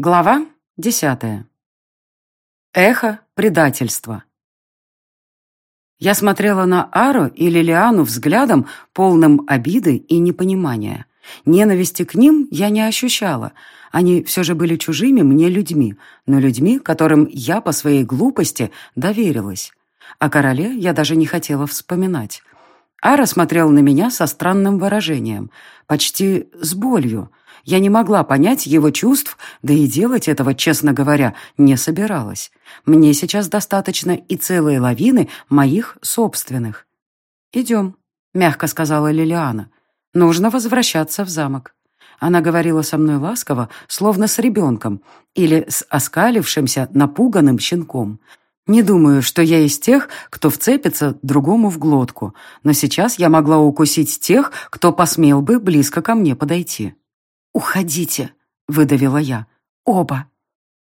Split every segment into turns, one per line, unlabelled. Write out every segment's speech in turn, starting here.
Глава десятая. Эхо предательства. Я смотрела на Ару и Лилиану взглядом, полным обиды и непонимания. Ненависти к ним я не ощущала. Они все же были чужими мне людьми, но людьми, которым я по своей глупости доверилась. О короле я даже не хотела вспоминать. Ара смотрел на меня со странным выражением, почти с болью, я не могла понять его чувств, да и делать этого, честно говоря, не собиралась. Мне сейчас достаточно и целой лавины моих собственных. «Идем», — мягко сказала Лилиана. «Нужно возвращаться в замок». Она говорила со мной ласково, словно с ребенком или с оскалившимся, напуганным щенком. Не думаю, что я из тех, кто вцепится другому в глотку, но сейчас я могла укусить тех, кто посмел бы близко ко мне подойти. «Уходите», — выдавила я. «Оба».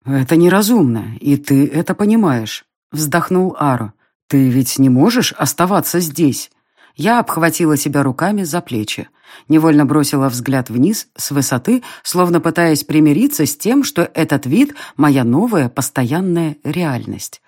«Это неразумно, и ты это понимаешь», — вздохнул Аро. «Ты ведь не можешь оставаться здесь». Я обхватила себя руками за плечи. Невольно бросила взгляд вниз с высоты, словно пытаясь примириться с тем, что этот вид — моя новая постоянная реальность.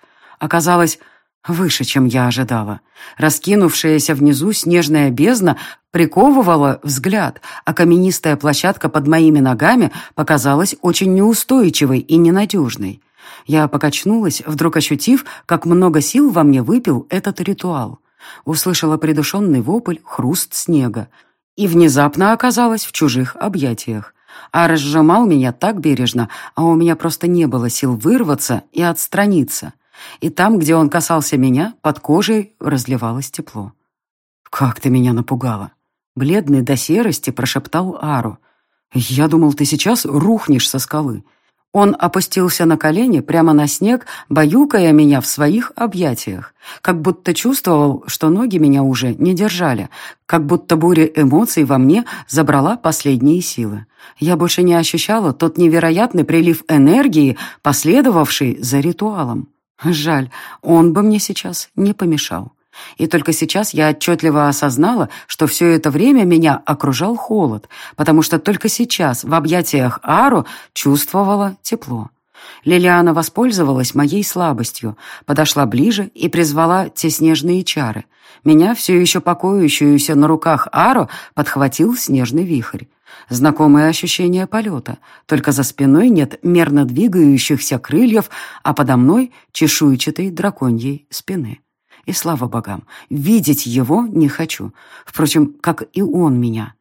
Оказалось, Выше, чем я ожидала. Раскинувшаяся внизу снежная бездна приковывала взгляд, а каменистая площадка под моими ногами показалась очень неустойчивой и ненадежной. Я покачнулась, вдруг ощутив, как много сил во мне выпил этот ритуал. Услышала придушенный вопль, хруст снега. И внезапно оказалась в чужих объятиях. А разжимал меня так бережно, а у меня просто не было сил вырваться и отстраниться. И там, где он касался меня, под кожей разливалось тепло. «Как ты меня напугала!» Бледный до серости прошептал Ару. «Я думал, ты сейчас рухнешь со скалы». Он опустился на колени прямо на снег, баюкая меня в своих объятиях, как будто чувствовал, что ноги меня уже не держали, как будто буря эмоций во мне забрала последние силы. Я больше не ощущала тот невероятный прилив энергии, последовавший за ритуалом. Жаль, он бы мне сейчас не помешал. И только сейчас я отчетливо осознала, что все это время меня окружал холод, потому что только сейчас в объятиях Ару чувствовала тепло. Лилиана воспользовалась моей слабостью, подошла ближе и призвала те снежные чары. Меня, все еще покоящуюся на руках Ару, подхватил снежный вихрь. Знакомое ощущение полета, только за спиной нет мерно двигающихся крыльев, а подо мной чешуйчатой драконьей спины. И слава богам, видеть его не хочу, впрочем, как и он меня.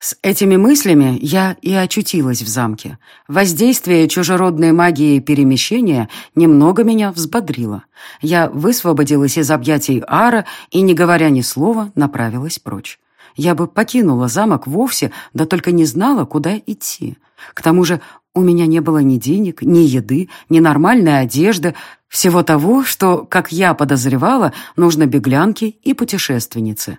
С этими мыслями я и очутилась в замке. Воздействие чужеродной магии перемещения немного меня взбодрило. Я высвободилась из объятий Ара и, не говоря ни слова, направилась прочь. Я бы покинула замок вовсе, да только не знала, куда идти. К тому же у меня не было ни денег, ни еды, ни нормальной одежды, всего того, что, как я подозревала, нужно беглянке и путешественнице.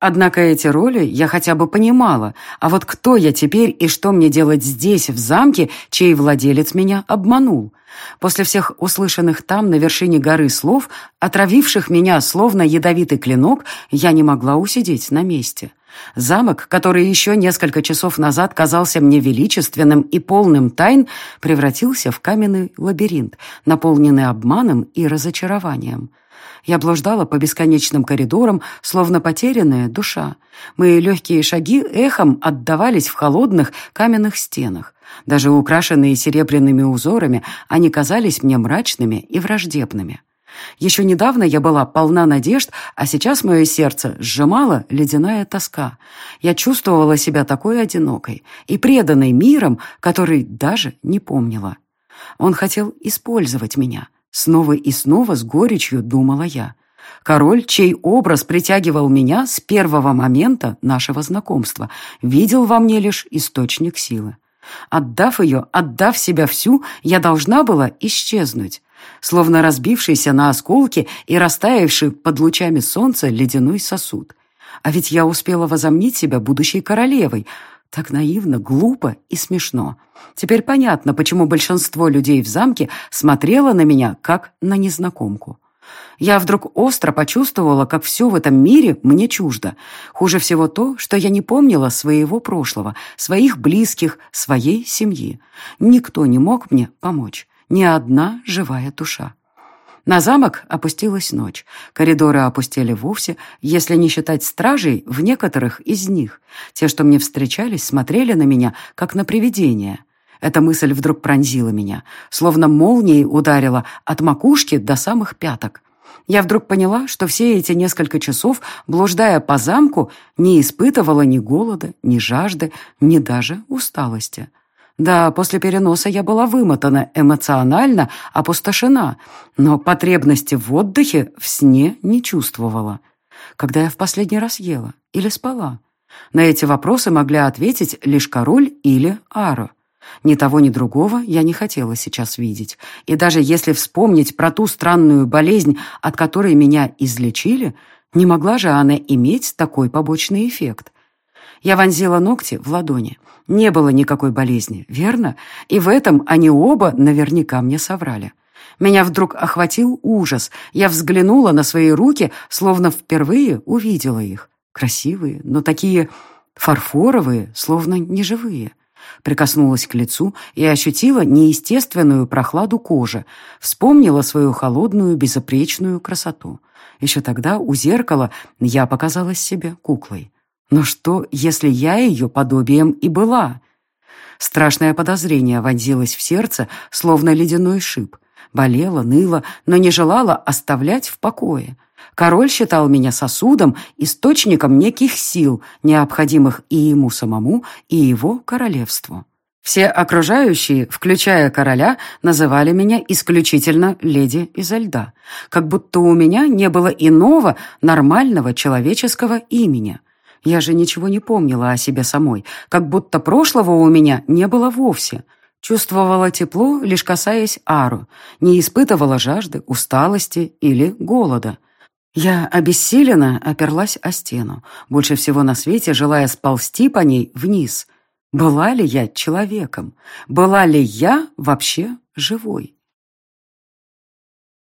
Однако эти роли я хотя бы понимала, а вот кто я теперь и что мне делать здесь, в замке, чей владелец меня обманул? После всех услышанных там, на вершине горы слов, отравивших меня словно ядовитый клинок, я не могла усидеть на месте. Замок, который еще несколько часов назад казался мне величественным и полным тайн, превратился в каменный лабиринт, наполненный обманом и разочарованием. Я блуждала по бесконечным коридорам, словно потерянная душа. Мои легкие шаги эхом отдавались в холодных каменных стенах. Даже украшенные серебряными узорами, они казались мне мрачными и враждебными. Еще недавно я была полна надежд, а сейчас мое сердце сжимало ледяная тоска. Я чувствовала себя такой одинокой и преданной миром, который даже не помнила. Он хотел использовать меня, Снова и снова с горечью думала я. Король, чей образ притягивал меня с первого момента нашего знакомства, видел во мне лишь источник силы. Отдав ее, отдав себя всю, я должна была исчезнуть, словно разбившийся на осколки и растаявший под лучами солнца ледяной сосуд. А ведь я успела возомнить себя будущей королевой, так наивно, глупо и смешно. Теперь понятно, почему большинство людей в замке смотрело на меня, как на незнакомку.
Я вдруг остро почувствовала, как все в этом мире мне чуждо. Хуже всего то, что я не помнила своего прошлого, своих близких, своей семьи. Никто не мог мне помочь. Ни одна живая душа. На замок опустилась ночь. Коридоры опустели вовсе, если не считать стражей в некоторых из них. Те, что мне встречались, смотрели на меня, как на привидение. Эта мысль вдруг пронзила меня, словно молнией ударила от макушки до самых пяток. Я вдруг поняла, что все эти несколько часов, блуждая по замку, не испытывала ни голода, ни жажды, ни даже усталости. Да, после переноса я была вымотана, эмоционально опустошена, но потребности в отдыхе в сне не чувствовала. Когда я в последний раз ела или спала? На эти вопросы могли ответить лишь король или Аро. Ни того, ни другого я не хотела сейчас видеть. И даже если вспомнить про ту странную болезнь, от которой меня излечили, не могла же она иметь такой побочный эффект. Я вонзила ногти в ладони. Не было никакой болезни, верно? И в этом они оба наверняка мне соврали. Меня вдруг охватил ужас. Я взглянула на свои руки, словно впервые увидела их. Красивые, но такие фарфоровые, словно неживые. Прикоснулась к лицу и ощутила неестественную прохладу кожи, вспомнила свою холодную, безупречную красоту. Еще тогда у зеркала я показалась себе куклой. Но что, если я ее подобием и была? Страшное подозрение вонзилось в сердце, словно ледяной шип. Болела, ныла, но не желала оставлять в покое. Король считал меня сосудом, источником неких сил, необходимых и ему самому, и его королевству. Все окружающие, включая короля, называли меня исключительно леди изо льда, как будто у меня не было иного нормального человеческого имени. Я же ничего не помнила о себе самой, как будто прошлого у меня не было вовсе. Чувствовала тепло, лишь касаясь Ару, не испытывала жажды, усталости или голода. Я обессиленно оперлась о стену, больше всего на свете желая сползти по ней вниз. Была ли я человеком? Была ли я вообще живой?